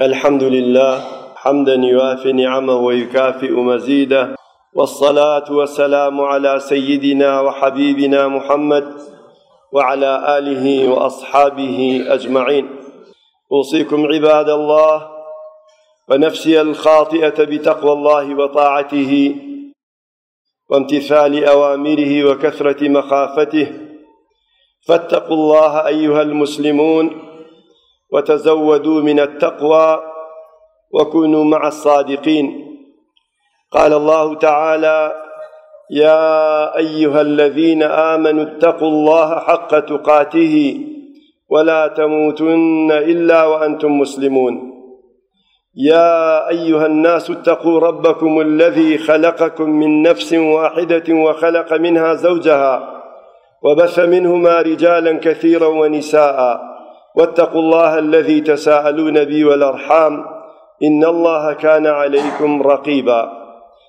الحمد لله حمدا يوافي نعمه ويكافئ مزيده والصلاة والسلام على سيدنا وحبيبنا محمد وعلى آله وأصحابه أجمعين أوصيكم عباد الله ونفسي الخاطئة بتقوى الله وطاعته وامتثال أوامره وكثرة مخافته فاتقوا الله أيها المسلمون وتزودوا من التقوى وكونوا مع الصادقين قال الله تعالى يا أيها الذين آمنوا اتقوا الله حق تقاته ولا تموتن إلا وأنتم مسلمون يا أيها الناس اتقوا ربكم الذي خلقكم من نفس واحدة وخلق منها زوجها وبث منهما رجالا كثيرا ونساء واتقوا الله الذي تساءلون به والأرحام إن الله كان عليكم رقيبا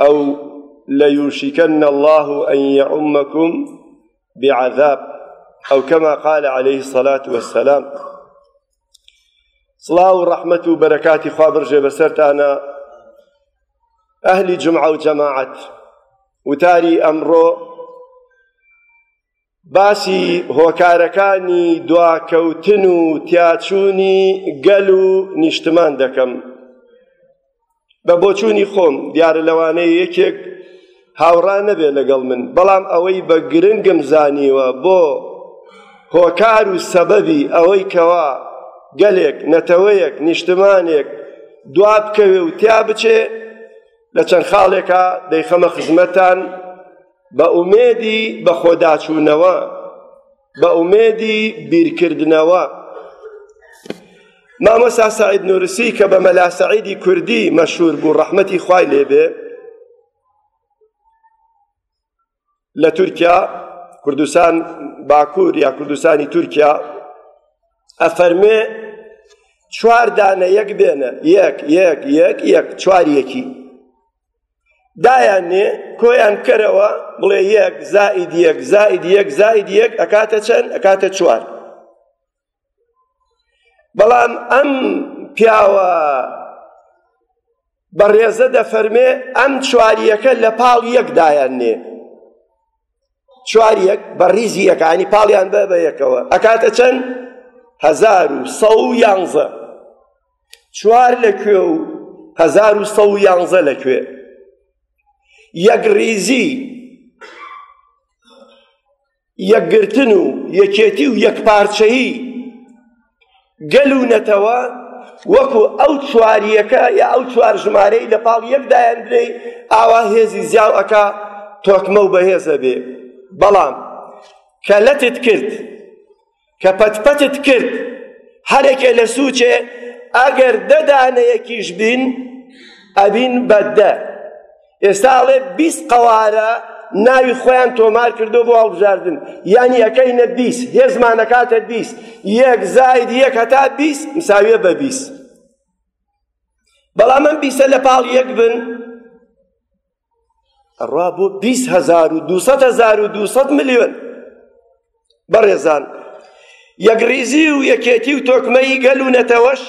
أو ليوشكن الله أن يعمكم بعذاب أو كما قال عليه الصلاة والسلام صلاة ورحمة وبركات خابر جبسرت أنا أهل جمعة وجماعة وتاري أمره باسی هۆکارەکانی دواکەوتن و تیاچوونی گەل و نیشتمان دەکەم بە بۆچوونی خۆم دیارە لەوانەیە یەکێک هاوڕا نەبێ لەگەڵ من بەڵام ئەوەی بە گرنگم زانیوە بۆ هۆکار و سەبەبی ئەوەی کەوا گەلێک نەتەوەیەک نیشتمانێک دوا بکەوێ و تیا بچێ لە چەند خاڵێکە دەیخەمە خزمەتان بە ئومێدی بەخۆداچوونەوە، بە ئومێدی بیرکردنەوە. مامۆستا سەعید نورسی کە بە مەلا سەعیدی کوردی مەشهور بوو ڕەحمەتی خوای لێبێ لە تورکیا کوردستان باکوور یا کوردستانی تورکیا ئەفەرمێ چوار دانە یەک بێنە یەک یەک یەک یەک چوار یەکی دایاننێ کۆیان کەرەوە بڵێ یەک زائید یەک زائید یەک زائید یەک ئەکاتە چەند ئەکاتە چوار بەڵام ئەم پیاوە بەڕێزە دەفەرمێ ئەم چواریەکە لە پاڵ یەکدایان نێ چواریەک بە ریزی یەکانی پاڵیان بە بە یەکەوە ئەکاتە چەند هزار و سە و یانزە چوار لە کوێ و هەزار و سەد و یانزە لە کوێ یەکڕیزی یەکگرتن و یەکێتی و یەکپارچەیی گەل و نەتەوە وەکو ئەو چواریەکە یا ئەو چوار ژمارەی لە پاڵ یەکدایان بدەی ئاوا هێزی زیاو ئەکا تۆکمە و بەهێزە بێ بەڵام کە لەتت کرد کە پەتپەتت کرد هەرێکێ لە سوچێ ئەگەر دە دانەیەکیش بین ئەبین بە دە ئێستا ئەڵێ بیست قەوارە ناوی خۆیان تۆمار کردو بۆ هەڵبژاردن یانی ئەەکەینە بیست هێزمانەکاتە بیست یەک زاید یەک هەتا بیست مساویە بە بیست بەڵام من بیسە لە پاڵ یەک بن ئەڕا بۆ بیست هەزار و دووسەد هەزار و دووسەد ملیۆن بەڕێزان یەکڕیزی و یەکێتی و تۆکمەی گەل و نەتەوەش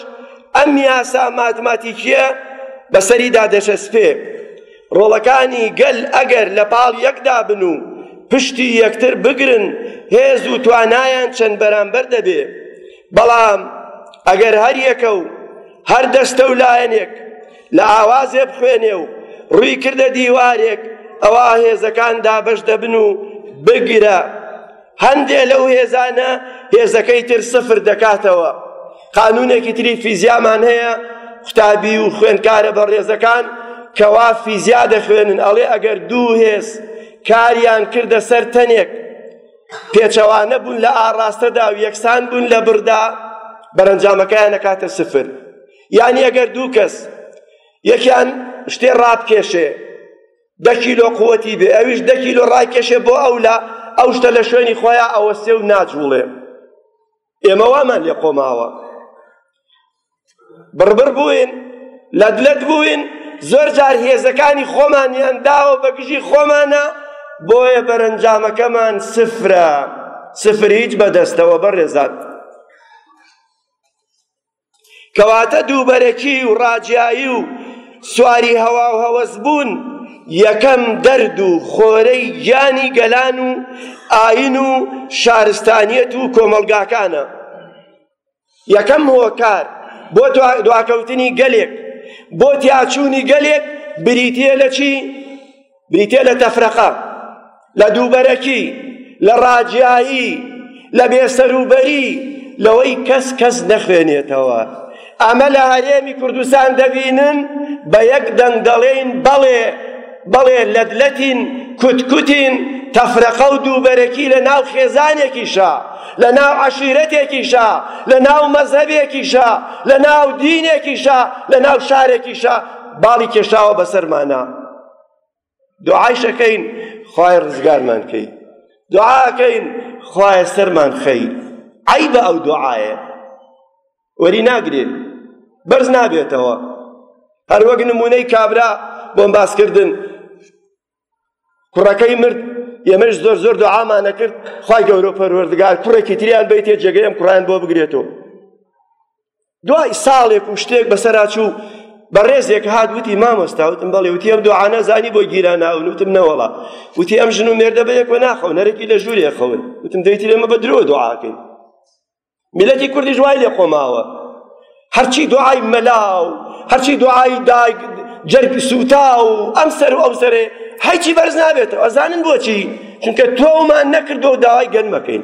ئەم یاسا ماتماتیکیە بەسەریدا دەچەسپێ ڕۆڵەکانی گەل ئەگەر لە پاڵ یەکدا بن و پشتی یەکتر بگرن هێز و توانایان چەند بەرامبەر دەبێ بەڵام ئەگەر هەر یەکە و هەر دەستە و لایەنێک لە ئاوازێ بخوێنێ و ڕووی کردە دیوارێک، ئەوا هێزەکان دابەش دەبن و بگرە هەندێ لەو هێزانە هێزەکەی تر سفر دەکاتەوە. قانونێکی تری فیزیامان هەیە، قوتابی و خوێندکارە بەڕێزەکان کەوا فیزیا دەخوێنن ئەڵێ ئەگەر دوو هێز کاریان کردە سەر تەنێک پێچەوانە بوون لە ئاڕاستەدا و یەکسان بوون لە بڕدا بەرەنجامەکەیان نەکاتە سفر یانی ئەگەر دوو کەس یەکیان شتێ ڕابکێشێ دە کیلۆ قوتی بێ ئەویش دە کیلۆ ڕایکێشێ بۆ ئەولا ئەو شتە لە شوێنی خۆیان ئەوەستێ و ناجوڵێ ئێمە وامان لێ قۆماوە بڕبڕ بووین لەدلەت بووین زۆر جار هێزەکانی خۆمانیان داوە بە گژی خۆمانە بۆیە بەرەنجامەکەمان سفرە سفر هیچ بەدەستەوە بەڕێزات کەواتە دووبەرەکی و ڕاجایی و سواری هەوا و هەوەس بوون یەکەم دەرد و خۆرەی گیانی گەلان و ئاین و شارستانیەت و کۆمەڵگاکانە یەکەم هۆکار بۆ دواکەوتنی گەلێک بۆ تیاچوونی گەلێک بریتیە لە چی؟ بریتیە لە تەفرەقە لە دووبەرەکی لە ڕاجایی لە بێسەروبەری لەوەی کەس کەس نەخوێنێتەوە ئەمە لە هەرێمی کوردستان دەبینن بە یەک دەنگ دەڵێین بەڵێ بەڵێ لەدلەتین کوتکوتین تەفرەقە و دووبەرەکی لە ناو خێزانێکیشە لە ناو عەشیرەتێکیشە لە ناو مەزهەبێکیشە لە ناو دینێکیشە لە ناو شارێکیشە باڵی کێشاوە بەسەرمانە دوعایشەکەین خوای ڕزگارمان کەی دوعاکەین خوایە سەرمان خەی عیبە ئەو دوعاە وەری ناگرێت بەرز نابێتەوە هەر وەک نمونەی کابرا بۆم باسکردن کوڕەکەی مرد ئێمەش زۆر زۆر دوعامانە کرد خی گەورە پەروەردگار کوڕێکی تریان بیتێ جێگەیەم کوڕیان بۆ بگرێتەوە دوای ساڵێک و شتێک بەسەرا چوو بەڕێزێک هات وتی مامۆستا وتم بەڵێ وتی ئەم دوعانە زانی بۆ گیرا ناون وتم نەوەڵا وتی ئەم ژن و مێردە بە یەکوە ناخەون هەرەکی لە ژوورێ خەون وتم دەیتی لێمە بە درۆ دوعاکەین میلەتی کوردیش وای لێ قۆماوە هەرچی دوعای مەلا و هەرچی دوعای دایک جەرگ سووتا و ئەم سەر و ئەو سەرێ هەیچی بەرز نابێتەوە ئەزانن بۆچی چونکە تۆمان نەکردو داوای گەنمەکەین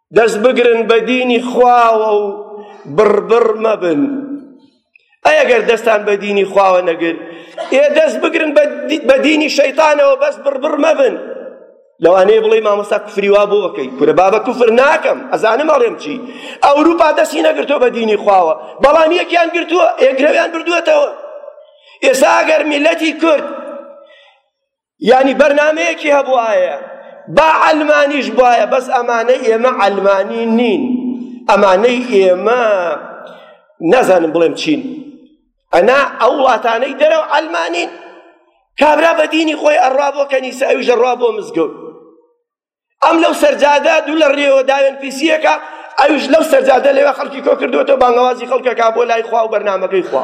دەست بگرن بە دینی خواوە و بڕبڕ مەبن ئەی ئەگەر دەستان بە دینی خواوە نەگرت ئێ دەست بگرن بە دینی شەیتانەوە بەس بڕبڕ مەبن لەوانەیە بڵێ مامۆستا کفری وا بۆ بکەی کورە بابە کفر ناکەم ئەزانم ئەڵێم چی ئەوروپا دەستی نەگرتووە بە دینی خواوە بەڵام یەکیان گرتووە ئێگرەویان بردووەتەوە ئێستا ئەگەر میلەتی کورد یانی بەرنامەیەکی هەبوایە با عەلمانیش بایە بەس ئەمانەی ئێمە عەلمانی نین ئەمانەی ئێمە نازانم بڵێم چین ئەنا ئەو وڵاتانەی دەرەوە عەلمانین کابرا بە دینی خۆی ئەڕوا بۆ کەنیسە ئەویش ئەڕوا بۆ مزگەوت ئەم لەو سەرجادە دوو لە ڕێوە داوێن پیسیەکە ئەویش لەو سەرجادە لێوە خەڵکی کۆ کردوەوە بانگەوازی خەڵکەکە بۆ لای خوا و بەرنمەکەی خوا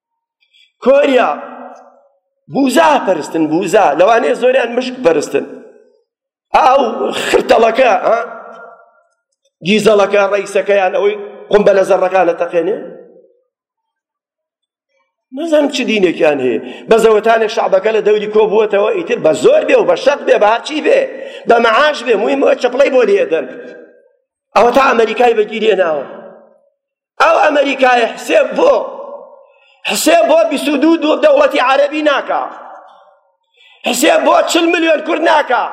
کۆریا بوزا پەرستن بوزا لەوانەیە زۆریان مشک پەرستن ئاو خرتەڵەکە گیزەڵەکە ڕیسەکەیان ئەوەی قمبە لە زەڕەکانە تەقێنێ نازانم چ دینێکیان هەیە بە زەوەتانێ شعبەکە لە دەوری کۆ بووەتەوە ئیتر بە زۆر بێ و بە شەق بێ بە هەرچی بێ بە مەعاش بێ مویمەوە چەپڵەی بۆ لێدەن ئەوە تا ئەمریکای بەگیرێ ناوە ئەو ئەمریکایە حسێب بۆ حسێب بۆ بیست و دوو دەوڵەتی عەرەبی ناکا حسێب بۆ چل ملیۆن کورد ناکا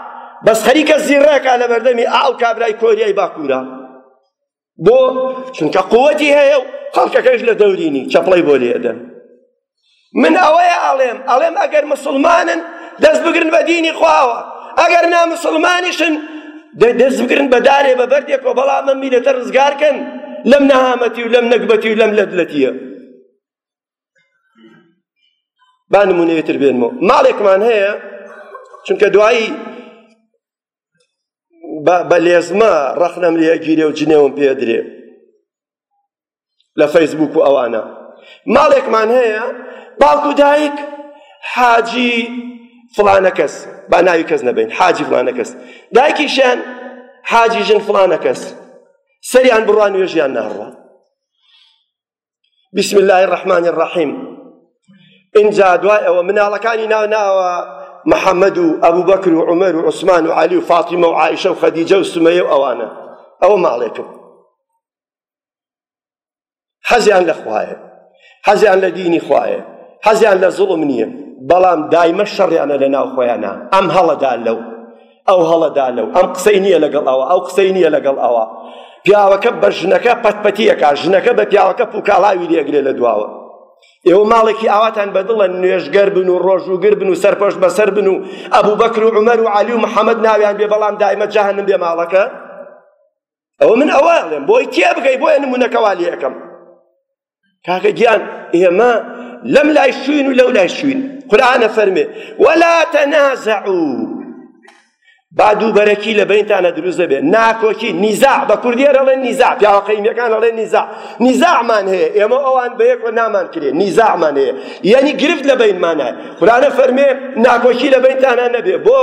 بەس خەریکە زیڕەکە لە بەردەمی ئاو کابرای کۆریای باکوورە بۆ چونکە قووەتی هەیە و خەڵکەکەش لە دەورینی چەپڵەی بۆ لێدەن من ئەوەیە ئەڵێم ئەڵێم ئەگەر مسلمانن دەست بگرن بە دینی خواوە ئەگەر نامسلمانیشن دەست بگرن بە دارێ بە بەردێکەوە بەڵام ئەم میلەتە ڕزگارکەن لەم نەهامەتی و لەم نەگبەتی و لەم لەدلەتیە با نمونەیەتر بێنمەوە ماڵێکمان هەیە چونکە دوایی بە لێزمە ڕەخنەم لێ گیرێ و جنێوم پێدرێ لە فەیسبووک و ئەوانە ماڵێکمان هەیە باوک و دایک حاجی فڵانە کەس با ناوی کەس نەبین حاجی فڵانە کەس دایکیشیان حاجی ژن فڵانە کەس سەریان بڕوان وێژیان ناڕوە بسم الله الرحمن الرحیم ئینجا دوای ئەوە مناڵەکانی ناو ناوە محەممەد و ئەبوو بەکر و عمر و عوسمان و علی و فاتیمە و عیشە و خەدیجە و سمەیە و ئەوانە ئەوە ماڵێکم حەزیان لە خوایە حەزیان لە دینی خوایە حەزیان لە زوڵم نییە بەڵام دایمە شەڕیانە لە ناو خۆیانە ئەم هەڵەدا لەو ئەو هەڵەدا لەو ئەم قسەی نییە لەگەڵ ئەوە ئەو قسەی نییە لەگەڵ ئەوە پیاوەکە بە ژنەکە پەتپەتیەکە ژنەکە بە پیاوەکە پوکاڵاوی لێگرێ لە دواوە ئێوە ماڵێکی ئاواتان بەدڵە نوێژگەر بن و ڕۆژوگر بن و سەرپەشت بەسەر بن و ئەبوو بەکر و عمەر و علی و محەممەد ناویان بێ بەڵام دایمە جاهنم بێ ماڵەکە ئەوە من ئەوە ئەڵێم بۆی کێ بگەی بۆیە نمونەکە وا لێ ئەکەم کاکە گیان ئێمە لەم لای شوین و لەو لای شوین قورئانە فەرمێ ولا تنازعوا با دووبەرەکی لە بینتانە دروست دەبێت ناکۆکی نیزاع بە کوردی دەڵێن نیزاع پیاوەقەیمیەکان دەڵێن نیزاع نیزاعمان هەیە ئێمە ئەوان بە یەکوە نامان کرێ نیزاعمان هەیە یعنی گرفت لە بینمانە قورانە فەرمێ ناکۆکی لە بینتانە نەبێ بۆ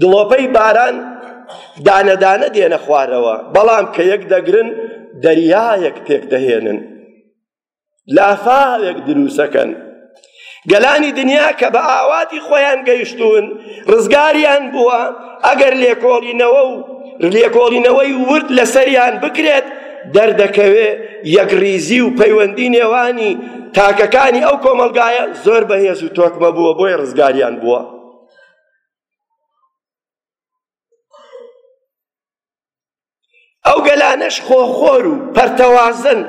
دڵۆپەی باران دانە دانە دێنە خوارەوە بەڵام کە یەک دەگرن دەریایەک پێک دەهێنن لافاوێک دروسەکەن گەلانی دنیا کە بە ئاواتی خۆیان گەیشتوون ڕزگاریان بووە ئەگەر لێکۆڵینەوە و لێکۆڵینەوەی ورد لەسەریان بکرێت دەردەکەوێ یەکڕیزی و پەیوەندی نێوانی تاکەکانی ئەو کۆمەلگایە زۆر بەهێز و تۆکمە بووە بۆیە ڕزگاریان بووە ئەو گەلانەش خۆخۆر و پەرتەوازن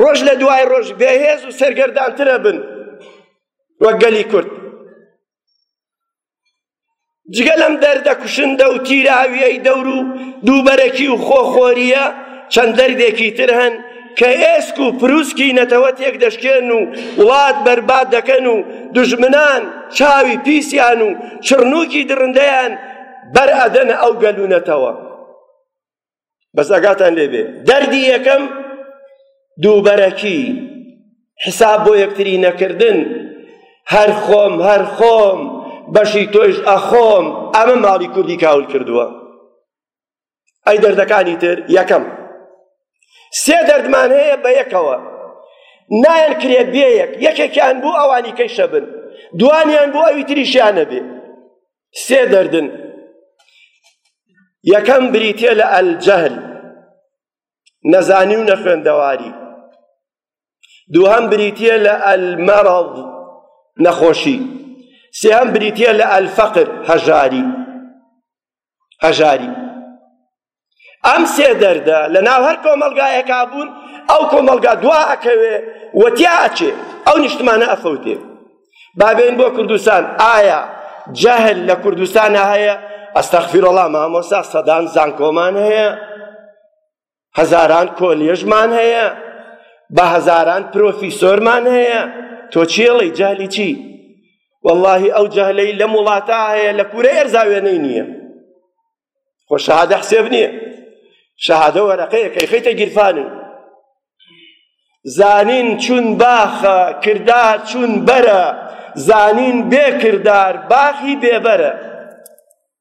ڕۆژ لە دوای ڕۆژ بێهێز و سەرگەردانترە بن وەک گەلی کورد جگە لەم دەردە کوشندە و تیراویەی دەور و دووبەرەکی و خۆخۆریە چەند دەردێکی تر هەن کە ئێسک و پروسکی نەتەوە تێک دەشکێن و وڵات بەرباد دەکەن و دژمنان چاوی پیسیان و چڕنووکی دڕندەیان بەر ئەدەن ئەو گەل و نەتەوە بەس ئەگاتان لێبێ دەردی یەکەم دووبەرەکی حساب بۆ یەکتری نەکردن هەر خۆم هەر خۆم بەشی تۆیش ئەخۆم ئەمە ماڵی کوردی کاول کردووە ئەی دەردەکانی تر یەکەم سێ دەردمان هەیە بە یەکەوە نایەن کرێ بێ یەک یەکێکیان بوو ئەوانی کەیشە بن دوانیان بوو ئەوی تریشیان نەبێ سێ دەردن یەکەم بریتە لە ئەلجەهل نەزانی و نەخوێندەواری دووهەم بریتە لە ئەلمەڕەض نەخۆشی سێهەم بریتە لە ئەلفەقر هەژاری هەژاری ئەم سێ دەردە لە ناو هەر کۆمەلگایەکا بوون ئەو کۆمەلگا دوا ئەکەوێ وەتیا ئەچێ ئەو نیشتمانە ئەفەوتێ بابێن بۆ کوردستان ئایا جەهل لە کوردستان هەیە ئەستەغفیرڵڵا مامۆستا سەدان زانکۆمان هەیە هەزاران کۆلیژمان هەیە بە هەزاران پرۆفیسۆرمان هەیە تۆ چێڵی جالی چی واللهی ئەو جەهلەی لەم وڵاتە هەیە لە کوورە ئێرزاوێنەی نییە خۆ شەهادە حسێب نییە شەهادە وەرەقەیە کەی خەیتە گیرفانی زانین چون باخە کردار چون بەرە زانین بێ کردار باخی بێبەرە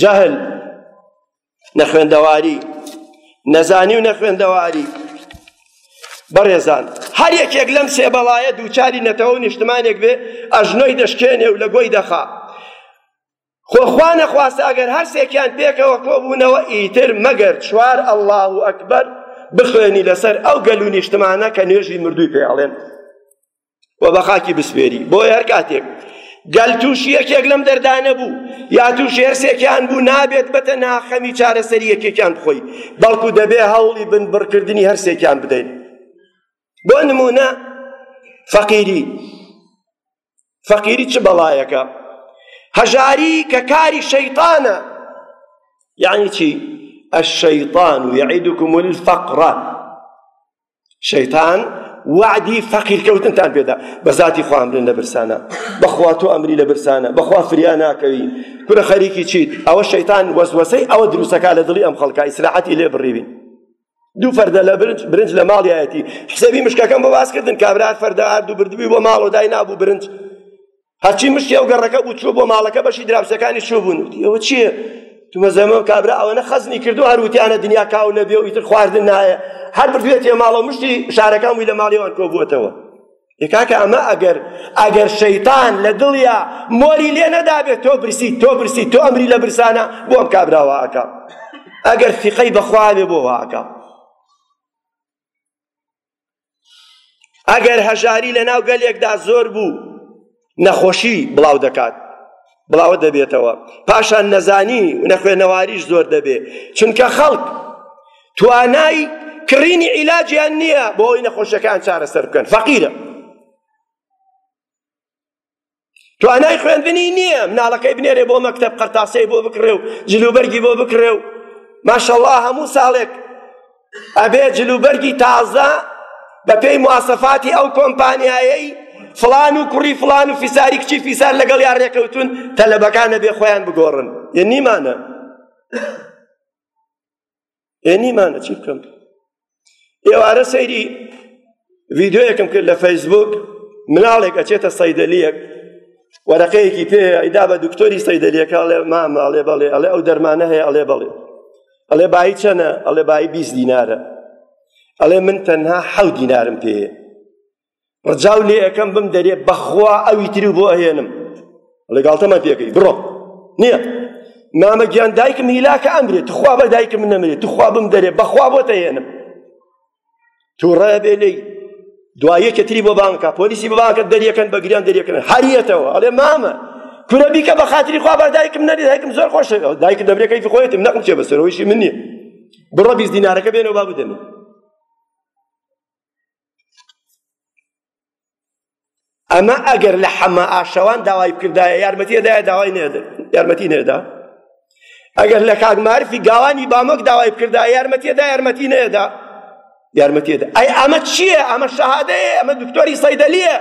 جەهل نەخوێندەواری نەزانی و نەخوێندەواری بەڕێزان هەر یەکێک لەم سێ بەڵایە دووچاری نەتەوە و نیشتمانێک بێ ئەژنۆی دەشکێنێ و لە گۆی دەخا خۆخوا نەخواستە ئەگەر هەر سێکیان پێکەوە کۆبوونەوە ئیتر مەگەر چوار ئەڵڵاه و ئەکبەر بخوێنی لەسەر ئەو گەل و نیشتمانە کە نوێژی مردووی پێ ئەڵێن و بە خاکی بسپێری بۆیە هەر کاتێک گەل تووشی یەکێک لەم دەردانە بوو یا تووش هێرسێکیان بوو نابێت بەتە ناخەمی چارەسەری یەکێکیان بخۆی بەڵکو دەبێ هەوڵی بن بڕکردنی هەرسێکیان بدەین بۆ نمونە فەقیری فەقیری چ بەڵایەکە هەژاری کە کاری شەیطانە یعنی چی الشیطان یعیدکم الفقر شەیتان وعدی فەقیر کەوتنتان پێدا بە ذاتی خوا ئەمرن لە برسانە بەخوا تۆ ئەمری لە برسانە بەخوا فریا ناکەوی کورە خەریکی چیت ئەوە شەیتان وەسوەسەی ئەوە دروستەکە لە دڵی ئەم خەڵکە ئیسراحەتی لێ بڕیوین دوو فەردە لە برنج برنج لە ماڵیایەتی حسەبی مشکەکەم بۆ باسکردن کابرا فەردە ئارد و بردبووی بۆ ماڵەوە دای نابوو برنج هەرچی مشتی ئەو گەڕەکە بوو چوو بۆ ماڵەکە بەشی دراوسەکانی چوو بوون وتی ئەوە چییە تومەزەمە کابرا ئەوەنە خەزنی کردو هەر وتیانە دنیا کاو نەبێ و ئیتر خواردن نایە هەر بردوێتێ ماڵەوە مشتی شارەکان بووی لە ماڵیوان کۆبووەتەوە کاکە ئەمە ئەگەر ئەگەر شەیتان لە دڵیا مۆری لێ نەدابێت تۆ برسی تۆ برسی تۆ ئەمری لە برسانە بۆ ئەم کابراوە ئەکا ئەگەر فیقەی بەخواێ بۆ واکە ئەگەر هەژاری لە ناو گەلێکدا زۆر بوو نەخۆشی بڵاو دەکات بڵاوە دەبێتەوە پاشان نەزانی و نەخوێنەواریش زۆر دەبێ چونکە خەڵک توانای کڕینی عیلاجیان نییە بۆ ئەوی نەخۆشەکان چارەسەر بکەن فەقیرە توانای خوێندنی نییە مناڵەکەی بنێرێ بۆ مەکتب قەرتاسەی بۆ بکڕێ و جلوبەرگی بۆ بکڕێ و ماشەڵڵا هەموو ساڵێک ئەبێ جلوبەرگی تازە بە پێی مواسەفاتی ئەو کۆمپانیایەی فلان و کوڕی فلان و فیساری کچی فیسار لەگەڵ یان ڕێکەوتون تەلەبەکانە بێ خۆیان بگۆڕن یە نیمانە ئێ نیمانە چی بکەم ئێوارە سەیری ڤیدیۆیەکم کرد لە فەیسبوک مناڵێک ئەچێتە سەیدەلیەک وەرەقەیەکی پێ ئەیدا بە دکتۆری سەیدەلیەکە ئەڵێ مامە ئەڵێ بەڵێ ئەڵێ ئەو دەرمانە هەیە ئەڵێ بەڵێ ئەڵێ بایی چەنە ئەڵێ بایی بیست دینارە ئەڵێ من تەنها حەو دینارم پێیە ڕجاو لێ ئەەکەم بم دەرێ بەخوا ئەوی تری بۆ ئەهێنم لەگاڵتەمان پێکەی بڕۆ نییە مامە گیان دایکم هیلاکە ئەمرێت تخوا بە دایکم نەمرێت تخوا بم دەرێ بەخوا بۆ تەهێنم تووڕە بێ لێی دوایەکە تری بۆ بانکە پۆلیسی بە بانکە دەریەکەن بە گریان دەریەکەن هەریەتەوە ئەڵێ مامە کورە بیکە بە خاتری خوا بەر دایکم نەری دایکم زۆر خۆش دایک دەبرێ کەیفی خۆیەتیم نەقم چێ بەسەرەوەیشی من نییە بڕە بیست دینارەکە بێنەوە با بدەمێ ئەمە ئەگەر لە حەمە ئاشەوان داوای بکردایە یارمەتی ئەدایە داوای نێدا یارمەتی نێدا ئەگەر لە کاک مارفی گاوانی بامۆک داوای بکردا یارمەتی ئەدا یارمەتی نێدا یارمەتی ئەدا ئەی ئەمە چییە ئەمە شەهادەیە ئەمە دکتۆری سەیدەلیە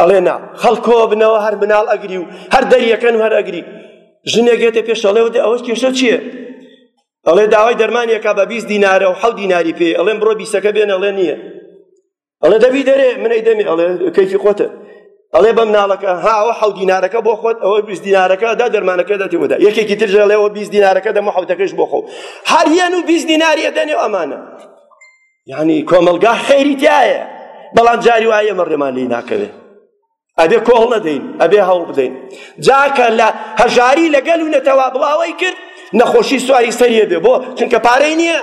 ئەڵێ نا خەڵکۆ بنەوە هەر مناڵ ئەگری و هەر دەریەکەن و هەر ئەگری ژنێک گێتە پێش ئەڵێ ئەوە کێشە چییە ئەڵێ داوای دەرمانێکا بە بیست دینارە و حەوت دیناری پێ ئەڵێن بڕۆ بیستەکە بێن ئەڵێ نییە ئەڵێ دەبی دەرێ منەی دەمی ئەڵێ کەیفی خۆتە ئەڵێ بەم ناڵەکە هاوە حەو دینارەکە بۆ خۆت ئەوە بیست دینارەکە دا دەرمانەکە دەتی ودا یەکێکی تر ژەڵێەوە بیست دینارەکە دەمە حەوتەکەش بۆ خۆ هەر یەن و بیست دیناریە دەنێ ئەمانە یعنی کۆمەلگا خەیری تایە بەڵام جاری وایە مەڕێمان لی ناکەوێت ئەبێ کۆڵ نەدەین ئەبێ هەوڵ بدەین جاکە لە هەژاری لەگەل و نەتەوا بڵاوەی کرد نەخۆشی سواری سەریە بێ بۆ چونکە پارەی نییە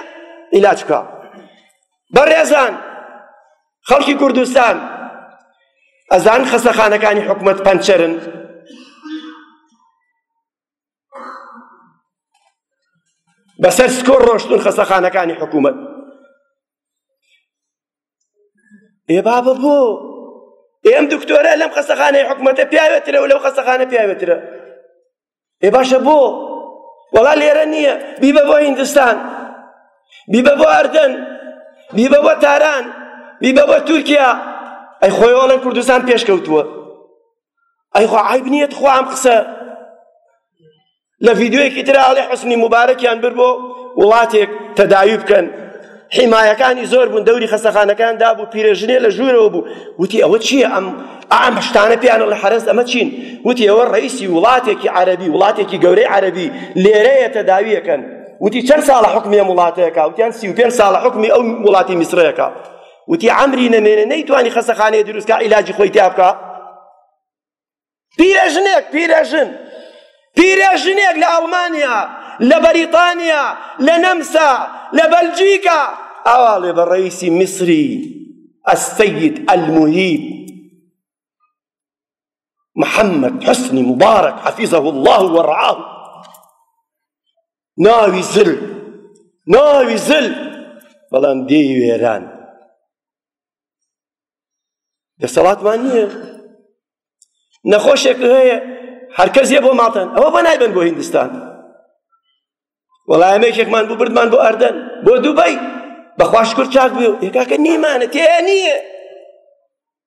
ئیلاج بکە بەڕێزان خەڵکی کوردستان ئەزان خەسەخانەکانی حکومەت پەنچەرن بەسەر سکۆر ڕۆشتون خەسەخانەکانی حکومەت ئێ بابە بۆ ئێ ئەم دکتۆرە لەم خەسەخانەی حکومەتە پیاوێترە و لەو خەسەخانە پیاوێترە ئێ باشە بۆ وەڵا لێرە نییە بیبە بۆ هیندستان بیبە بۆ ئەردەن بیبە بۆ تاران بیبە بۆ تورکیا ئەی خۆی وەڵێن کوردستان پێشکەوتووە ئەی خۆ عیب نییە تخوا ئەم قسە لە ڤیدیۆیەکی تر ئاڵێ حسنی مبارەکیان بر بۆ وڵاتێک تەداوی بکەن حیمایەکانی زۆر بوون دەوری خەستەخانەکان دابوو پیرەژنێ لە ژوورەوە بوو وتی ئەوە چییە ئەم ئەم شتانە پیانە لە حەرەز ئەمە چین وتی ئەوە ڕئیسی وڵاتێکی عەربی وڵاتێکی گەورەی عەربی لێرەیە تەداویەکەن وتی چەند ساڵە حکمی ئەم وڵاتەیەکە وتیان سی و پێنج ساڵە حکمی ئەو وڵاتی میسرەکە وتی عەمری نەمێنێ نەیتوانی خەسەخانەیە دروستکە عیلاجی خۆی تیا بکە پیرەژنێک پیرەژن پیرەژنێک لە ئەڵمانیا لە بەریتانیا لە نەمسا لە بەلجیکا ئاواڵێ بە ڕئیسی میسری السید المهیب محمد حسنی مبارک حفظه الله و رعاه ناوی زل ناوی زل بەڵام دێی وێران دەسەڵاتمان نییە نەخۆشێک هەیە هەرکەس یە بۆ ماڵتان ئەوە بە نایبن بۆ هیندستان وەڵایەمێکێکمان بوو بردمان بۆ ئەردەن بۆ دوبەی بەخوا شکر چاک بێ یەکاکە نیمانە تێ نییە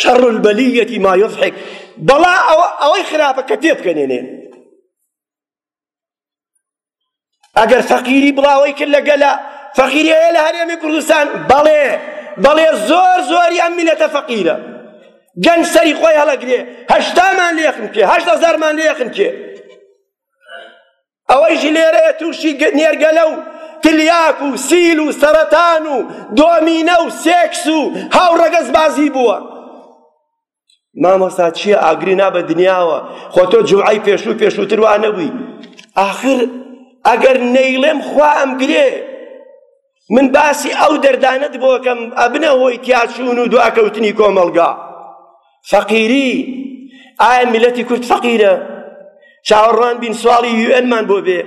شەڕ البەلیەتی ما یضحک بەڵا ئەوەی خراپە کە تێبکەنێنێ ئەگەر فەقیری بڵاوەی کرد لە گەلە فەقیری هەیە لە هەرێمی کوردستان بەڵێ بەڵێ زۆر زۆری ئەم میلەتە فەقیرە گەنج سەری خۆی هەڵەگرێ هەشتامان لێخن کێ هەشت هەزارمان لێخن کێ ئەوەیشی لێرەیە تووشی نێرگەلە و تلیاک و سیل و سەرەتان و دۆمینە و سێکس و هاوڕەگەزبازی بووە مامۆستا چییە ئاگری نا بە دنیاوە خۆ تۆ جوعای پێشوو پێشووتر وا نەبووی ئاخر ئەگەر نەیڵێم خوا ئەمگرێ من باسی ئەو دەردانەت بۆکەم ئەبنە هۆی تیاچوون و دواکەوتنی کۆمەڵگا فەقیری ئایا میلەتی کورد فەقیرە چاوەڕوان بین سواڵی یوئەنمان بۆ بێ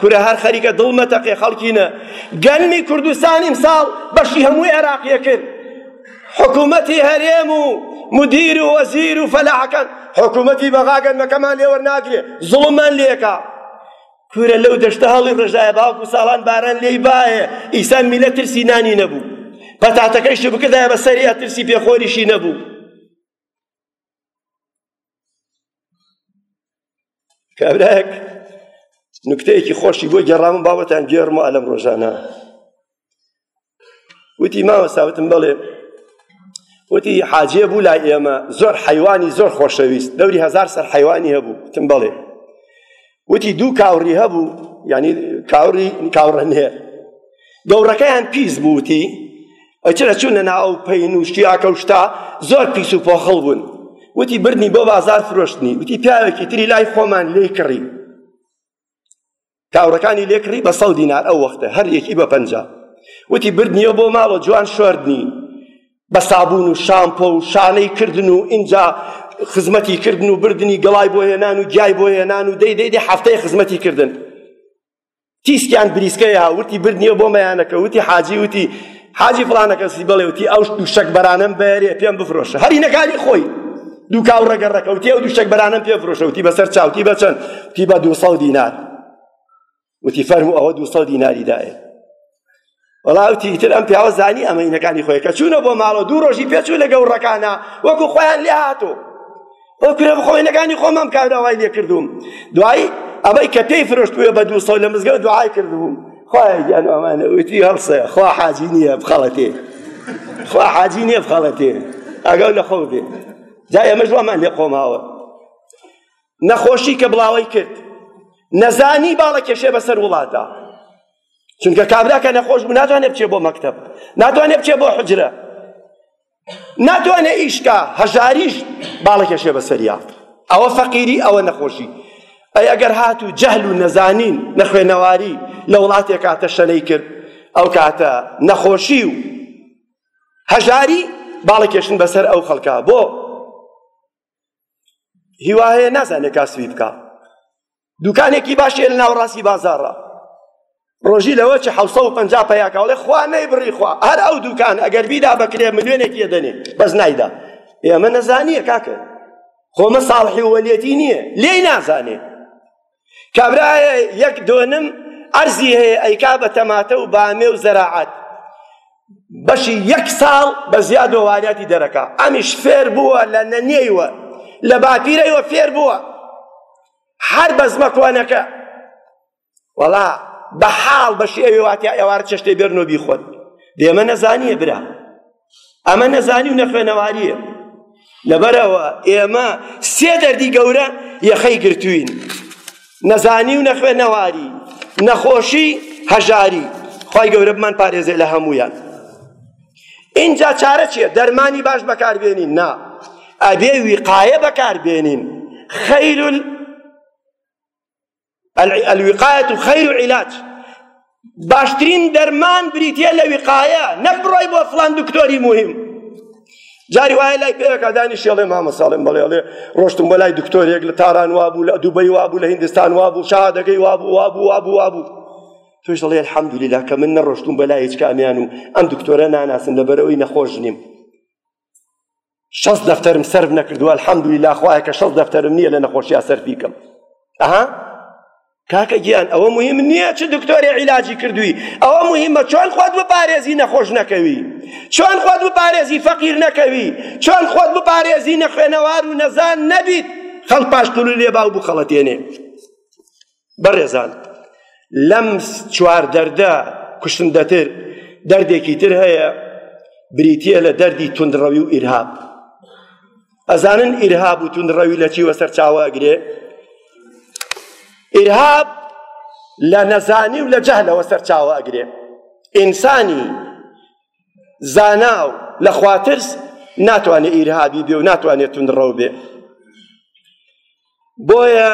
کورە هەر خەریکە دڵمەتەقێ خەڵکینە گەنمی کوردستان ئیمساڵ بەشی هەمووی عێراقیە کرد حکوومەتی هەرێم و مدیر و وەزیر و فەلاحەکان حکوومەتی بەغاگەنمەکەمان لێوەرناگرێ زوڵمان لێکە کورە لەو دەشتە هەڵی ڕژایە باوکو ساڵان باران لێی بایە ئیسان میلە ترسی نانی نەبوو پەتاتەکەیشی بکردایە بە سەری ئەترسی پێخۆریشی نەبوو کابراەک نکتەیەکی خۆشی بۆ گێڕام بابەتان گێڕمە ئەلەم ڕۆژانە وتی مامۆستا وتم بەڵێ وتی حاجێ بوو لای ئێمە زۆر حیوانی زۆر خۆشەویست دەوری هزار سەر حیوانی هەبوو وتم بەڵێ وتی دوو کاوڕی هەبوو یعنی کاوڕی کاوڕە نێر گەوڕەکەیان پیس بووتی ئەچرە چوونە ناو پەین و شتیاکە و شتا زۆر پیس و پۆخڵ بوون وتی برنی بۆ بازار فرۆشتنی وتی پیاوێکی تری لای خۆمان لێی کڕی کاوڕەکانی لێ کڕی بە سەو دینار ئەو وەختە هەر یەکی بە پەنجا وتی بردنیە بۆ ماڵە جوان شواردنی بە سابون و شامپۆ و شانەی کردن و ئینجا خزمەتی کردن و بردنی گەڵای بۆ هێنان و گیای بۆ هێنان و دەی دەیدی هەفتەیە خزمەتی کردن تیسکیان بریسکەیە وتی بردنیە بۆ مەیانەکە وتی حاجی وتی حاجی فڵانە کەسی بڵێ وتی ئەو دووشەک بەرانم بەرێ پێم بفرۆشە هەری نەکاری خۆی دوو کاو ڕەگە ڕەکەوتی ئەو دووشەک بەرانم پێ فرۆشەوتی بەسەر چاوتی بەچەند تی بە دوو سەد دینار وتی فەرمو ئەوە دوو سەد دیناری دایە وڵاوتی تر ئەم پیاوە زانی ئەمەینەکانی خۆی کە چوونە بۆ ماڵە دوو ڕۆژی پێچوو لەگەڵ ڕەکانە وەکو خۆیان لێ هاتوو ئەو کورە بخۆینەکانی خۆمەم کارداوای لێ کردوم دوایی ئەمەی کە پێی فرۆشت بووە بە دوو سەو لە مزگەوت دوعای کردبووم خوایە گیان ئەمانە وتی هەڵسە خوا حاجی نییە بخەڵەتێ خوا حاجی نییە بخەڵەتێ ئەگەر لە خۆڵ بێ جا ئێمەش وامان لێ قۆماوە نەخۆشی کە بڵاوەی کرد نەزانی باڵە کێشێ بەسەر وڵاتە چونکە کابراکە نەخۆش بوو ناتوانێت بچێ بۆ مەکتب ناتوانێت بچێ بۆ حجرە ناتوانێ ئیشکا هەژاریش باڵەکێشێ بەسەریا ئەوە فەقیری ئەوە نەخۆشی ئەی ئەگەر هات و جەهل و نەزانین نەخوێنەواری لە وڵاتێک کاتە شەنەی کرد ئەو کاتە نەخۆشی و هەژاری باڵەکێشن بەسەر ئەو خەڵکە بۆ هیوا هەیە نازانێت کاسبی بکە دوکانێکی باشێ لە ناوەڕاستی بازاڕە ڕۆژی لەوە چ حوسە و پەنجا پیاکەڵێ خوا نەی بڕی خوا هەر ئەو دوکان ئەگەر بیدا بەکرێ ملیۆنێکی دەنێ بەس نایدا ئێمە نەزانیە کاکە خۆمە ساڵحی وەلیەتی نییە لێی نازانێ کابرا یەک دۆنم ئەرزی هەیە ئەیکا بە تەماتە و بامێ و زەراعەت بەشی یەک ساڵ بە زیاد و واریاتی دەرەکە ئەمیش فێر بووە لە نەنیەیوە لە باپیرەیوە فێر بووە هەر بەزمە کۆنەکە وەڵا بە حاڵ بەشی ئەوێ واتیا ئێوارە چێشتەی بێرن و بیخۆن دێمە نەزانیە برا ئەمە نەزانی و نەخوێنەواریە لەبەرەوە ئێمە سێ دەردی گەورە یەخەی گرتوین نەزانی و نەخوێنەواری نەخۆشی هەژاری خی گەورە بمان پارێزێ لە هەمویان اینجا چارە چیە دەرمانی باش بەکاربێنین نا ئەبێ ویقاە بەکاربێنین خەیرول الوقایەت خیر علاج باشترین دەرمان بریتە لە وقایە نەک بڕۆی بۆ فلان دکتۆری مهم جاری وایە لای پێوەکە دانیشی ئەڵێ مامە ساڵم بەڵێ ئەڵێ ڕۆشتم بە لای دکتۆرێک لە تاران وابوو لە دوبەی وابوو لە هندستان وابوو شادەکەی وابوو وابوو وابوو وابوو توش دەڵێ الحەمدلله کە من نەڕۆشتم بە لای هیچ کامیان و ئەم دکتۆرە ناناسم لەبەرەوەی نەخۆش نیم شەست دەفتەرم سەرف نەکردووە الحەمدللە خوایە کە شەست دەفتەرم نییە لە نەخۆشیا سەرفی کەم ئەها کاکە گیان ئەوە مهم نییە چ دکتۆری عیلاجی کردووی ئەوە مهمە چۆن خۆت بپارێزی نەخۆش نەکەوی چۆن خۆت بپارێزی فەقیر نەکەوی چۆن خۆت بپارێزی نەخوێنەوار و نەزان نەبیت خەڵک پاشقول و لێباو بخەڵەتێنێ بەڕێزان لەم چوار دەردە کوشندەتر دەردێکی تر هەیە بریتە لە دەردی تونڕەوی و ئیرهاب ئەزانن ئیرهاب و تونڕەوی لە چیوە سەرچاوە ئەگرێ ئیرهاب لە نەزانی و لە جەهلەوە سەرچاوە ئەگرێ ئینسانی زانا و لە خواترس ناتوانێت ئیرهابی بێ و ناتوانێت تونڕەو بێ بۆیە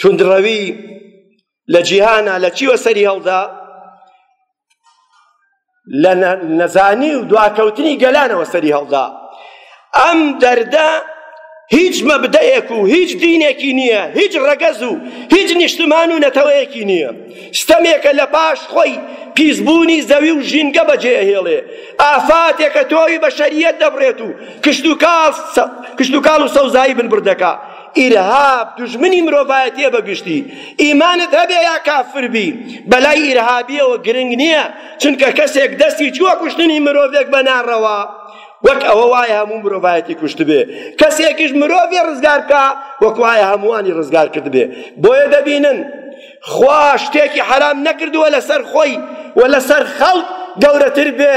توندڕەوی لە جیهانە لە چیوە سەری هەڵدا لە نەزانی و دواکەوتنی گەلانەوە سەری هەڵدا ئەم دەردە هیچ مەبدەیەک و هیچ دینێکی نییە هیچ ڕەگەز و هیچ نیشتمان و نەتەوەیەکی نییە ستەمێکە لە پاش خۆی پیسبوونی زەوی و ژینگە بەجێهێڵێ ئافاتێکە تۆوی بە شەریەت دەبڕێت و کشتوکاڵ و سەوزایی بن بردەکە ئیرهاب دوژمنی مرۆڤایەتیە بەگشتی ئیمانت هەبێ یا کافر بی بەلای ئیرهابیەوە گرنگ نیە چونکە کەسێک دەستی چووە کوشتنی مرۆڤێک بە ناڕەوا وەک ئەوە وایە هەموو مرۆڤایەتی کوشتبێ کەسێکیش مرۆڤێ ڕزگار بکە وەک وایە هەمووانی ڕزگار کردبێ بۆیە دەبینن خوا شتێکی حەرام نەکردووە لەسەر خۆی و لەسەر خەڵک گەورەتر بێ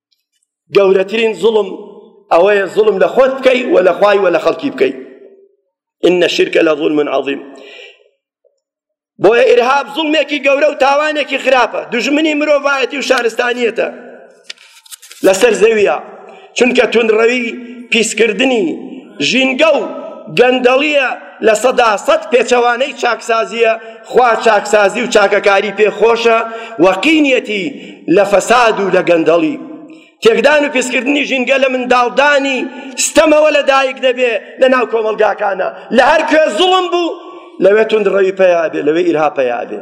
گەورەترین زوڵم ئەوەیە زوڵم لە خۆت بکەی و لە خوای و لە خەڵکی بکەی إن الشرك لظلم عظيم بۆیە ئیرهاب زوڵمێکی گەورە و تاوانێکی خراپە دژمنی مرۆڤایەتی و شارستانیەتە لەسەر زەویە چونکە تونڕەوی پیسکردنی ژینگە و گەندەڵیە لە سەدا سەد پێچەوانەی چاکسازیە خوا چاکسازی و چاکەکاری پێ خۆشە و قینیەتی لە فەساد و لە گەندەڵی تێکدان و پیسکردنی ژینگە لە منداڵدانی ستەمەوە لە دایک دەبێ لە ناو کۆمەڵگاکانە لە هەر کوێ زوڵم بوو لەوێ توندڕەوی پەیا بێ لەوێ ئیرها پەیا بێ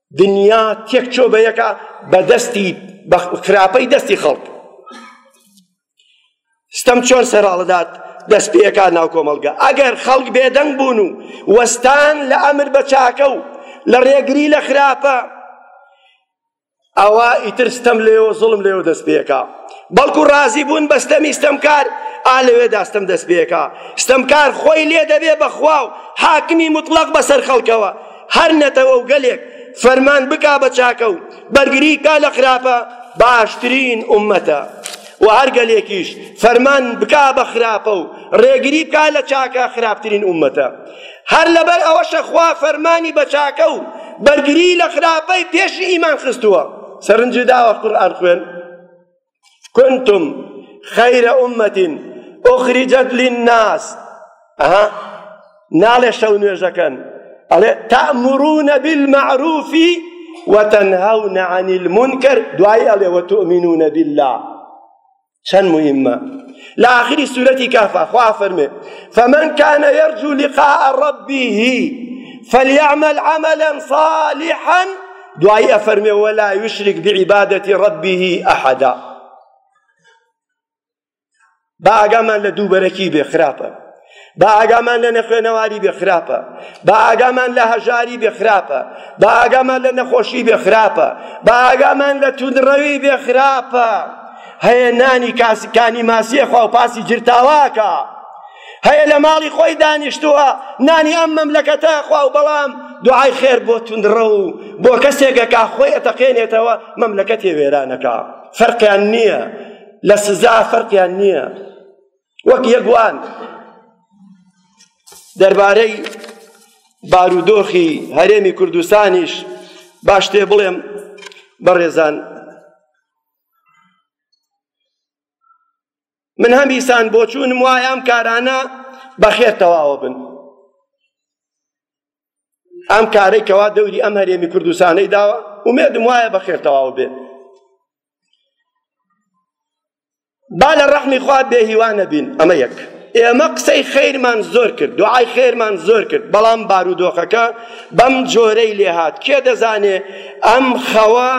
دنیا تێک چۆ بە یەکە بە دەستی بە خراپەی دەستی خەڵک ستەم چۆن سەراڵدات دەست پێکا ناو کۆمەڵگە ئەگەر خەڵک بێدەنگ بوون و وەستان لە ئەمر بە چاکە و لە ڕێگری لە خراپە ئەوە ئیتر ستەم لێەوە زڵم لێەوە دەست پێکا بەڵکو ڕازی بوون بە ستەمی ستەمکار ئا لەوێ داستەم دەست پێکا ستەمکار خۆی لێ دەبێ بەخوا و حاکمی مطلق بەسەر خەڵکەوە هەر نەتەوە و گەلێک فەرمان بکا بە چاکە و بەرگری کا لە خراپە باشترین ئومەتە و هەر گەلێکیش فەرمان بکا بە خراپە و ڕێگری بکا لە چاکە خراپترین ئومەتە هەر لەبەر ئەوەشە خوا فەرمانی بە چاکە و بەرگری لە خراپەی پێشی ئیمان خستووە سەرنج داوە قورئان خوێن كنتم خير أمة أخرجت للناس أها نال شون جكن تأمرون بالمعروف وتنهون عن المنكر دعاء وتؤمنون بالله شن مهمة لآخر سورة كهف خوا فرمي فمن كان يرجو لقاء ربه فليعمل عملا صالحا دوایی ئەفەرمێ وەلا یشرک بعیبادەتی ڕەبیه ئەحەدا با ئاگامان لە دوو بەرەکی بێ خراپە با ئاگامان لە نەخوێنەواری بێ خراپە با ئاگامان لە هەژاری بێ خراپە با ئاگامان لە نەخۆشی بێ خراپە با ئاگامان لە توندڕەوی بێ خراپە هەیە نانی کاسکانی ماسیە خوا و پاسی جرتاواکە هەیە لە ماڵی خۆی دانیشتووە نانی ئەم مەملەکەتە خوا و بەڵام دوعای خێر بۆ توندڕە و بۆ کەسێکە کا خۆی ئەتەقێنێتەوە مەملەکەتی وێرانەکە فەرقیان نییە لە سزا فەرقیان نییە وەک یەکوان دەربارەی بارودۆخی هەرێمی کوردستانیش باش تێ بڵێم بەڕێزان من هەمیسان بۆچوونم وایە ئەم کارانە بەخێر تەواوە بن ئەم کارەی کەوا دەوری ئەم هەرێمی کوردستانەی داوە ومێدم وایە بەخێر تەواو بێت با لە ڕەحمی خوا بێ هیوا نەبین ئەمە یەک ئێمە قسەی خیرمان زۆر کرد دوعای خێرمان زۆر کرد بەڵام بارودۆخەکە بەم جۆرەی لێهات کێ دەزانێ ئەم خەوە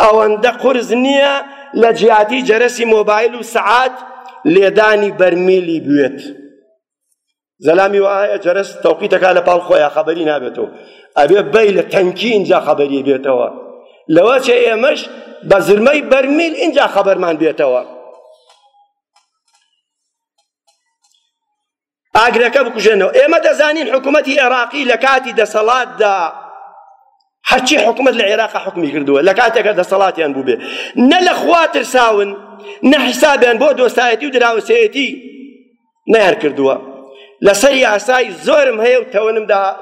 ئەوەندە قرس نییە لە جیاتی جەرەسی مۆبایل و سەعات لێدانی بەرمیلی بوێت زەلامی وایە جەرەس تەوقیتەکە لە پاڵ خۆیان خەبەری نابێتەوە ئەبێ بەی لە تەنکی اینجا خەبەری بێتەوە لەوە چێ ئێمەش بە زرمەی بەرمیل اینجا خەبەرمان بێتەوە ئاگرەکە بکوژێنەوە ئێمە دەزانین حکوومەتی عێراقی لە کاتی دەسەڵاتدا هەرچی حکوومەت لە عێراقا حکومی کردووە لە کاتێکە دەسەڵاتیان بووبێ نە لە خوا ترساون نە حیسابیان بۆ دۆستایەتی و دراوسێتی نەیان کردووە لەسەر یاسای زۆرم هەیە و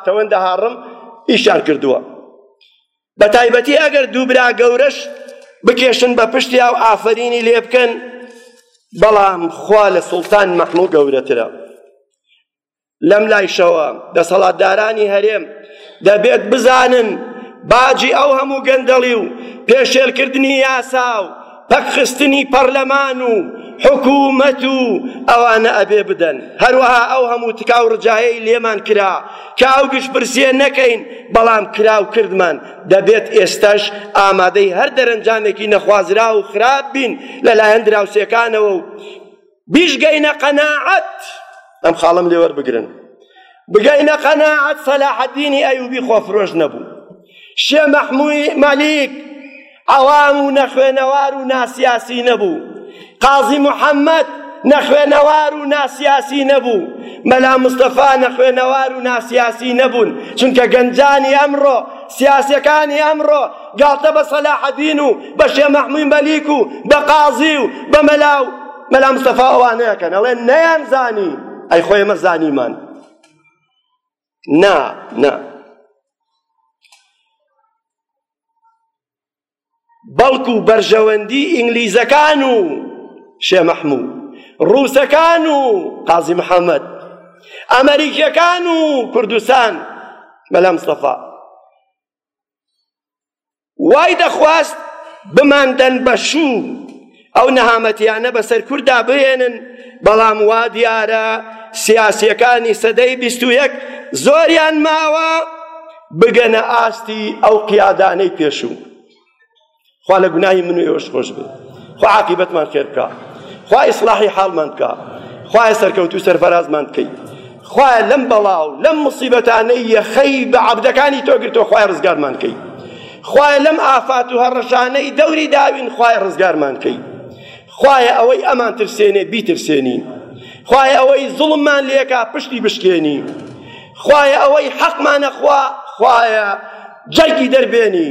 تەوەندا هاڕم ئیشیان کردووە بە تایبەتی ئەگەر دوو برا گەورەش بکێشن بە پشتیا و ئافرینی لێ بکەن بەڵام خوا لە سوڵتان مەحموو گەورەترە لەم لایشەوە دەسەڵاتدارانی هەرێم دەبێت بزانن باجی ئەو هەموو گەندەڵی و پێشێلکردنی یاسا و پەکخستنی پەرلەمان و حکوومەت و ئەوانە ئەبێ بدەن هەروەها ئەو هەموو تکا و ڕجایەی لێمان کرا کە ئەو گشتپرسیە نەکەین بەڵام کرا و کردمان دەبێت ئێستاش ئامادەی هەر دەرەنجامێکی نەخوازرا و خراپ بین لەلایەن دراوسێکانەوە و بیشگەینە قەناعەت ئەم خاڵم لێ وەربگرن بگەینە قەناعەت سەلاحەدینی ئەیوبی خۆفرۆش نەبوو شێ مەحموی مەلیک عەوام و نەخوێنەوار و ناسیاسی نەبوو قازی محەممەد نەخوێنەوار و ناسیاسی نەبوو مەلا مستەفا نەخوێنەوار و ناسیاسی نەبوون چونکە گەنجانی ئەمڕۆ سیاسەکانی ئەمڕۆ گاڵتە بە سەلاحەدین و بە شێ مەحموی مەلیک و بە قازی و بە مەلا و مەلا مستەفا ئەوانەیەکەن ئەڵێ نەیان زانی ئەی خۆی ئێمە زانیمان نا نا بەڵکو بەرژەوەندی ئینگلیزەکان و شێ مەحموو ڕووسەکان و قازی محەممەد ئەمریکیەکان و کوردستان مەلا مستەفا وای دەخواست بماندەن بە شوو ئەو نەهامەتیانە بەسەر کوردا بهێنن بەڵام وا دیارە سیاسیەکانی سەدەی بیست و یەک زۆریان ماوە بگەنە ئاستی ئەو قیادانەی پێشوو خوا لە گوناهی من و ئێوەش خۆش بێ خوا عاقیبەتمان خێر بکە خوا ئیسلاحی حاڵمان بکە خوایە سەرکەوتوو سەرفەرازمان بکەیت خوایە لەم بەڵا و لەم مصیبەتانەی یەخەی بە عەبدەکانی تۆ گرتۆ خوای ڕزگارمان کەیت خوایە لەم ئافات و هەڕەشانەی دەوری داوین خوای ڕزگارمان کەیت خوایە ئەوەی ئەمان ترسێنێ بیترسێنی خوایە ئەوەی زوڵممان لێکا پشتی بشکێنی خوایە ئەوەی حەقمانە خوا خوایە جەرگی دەربێنی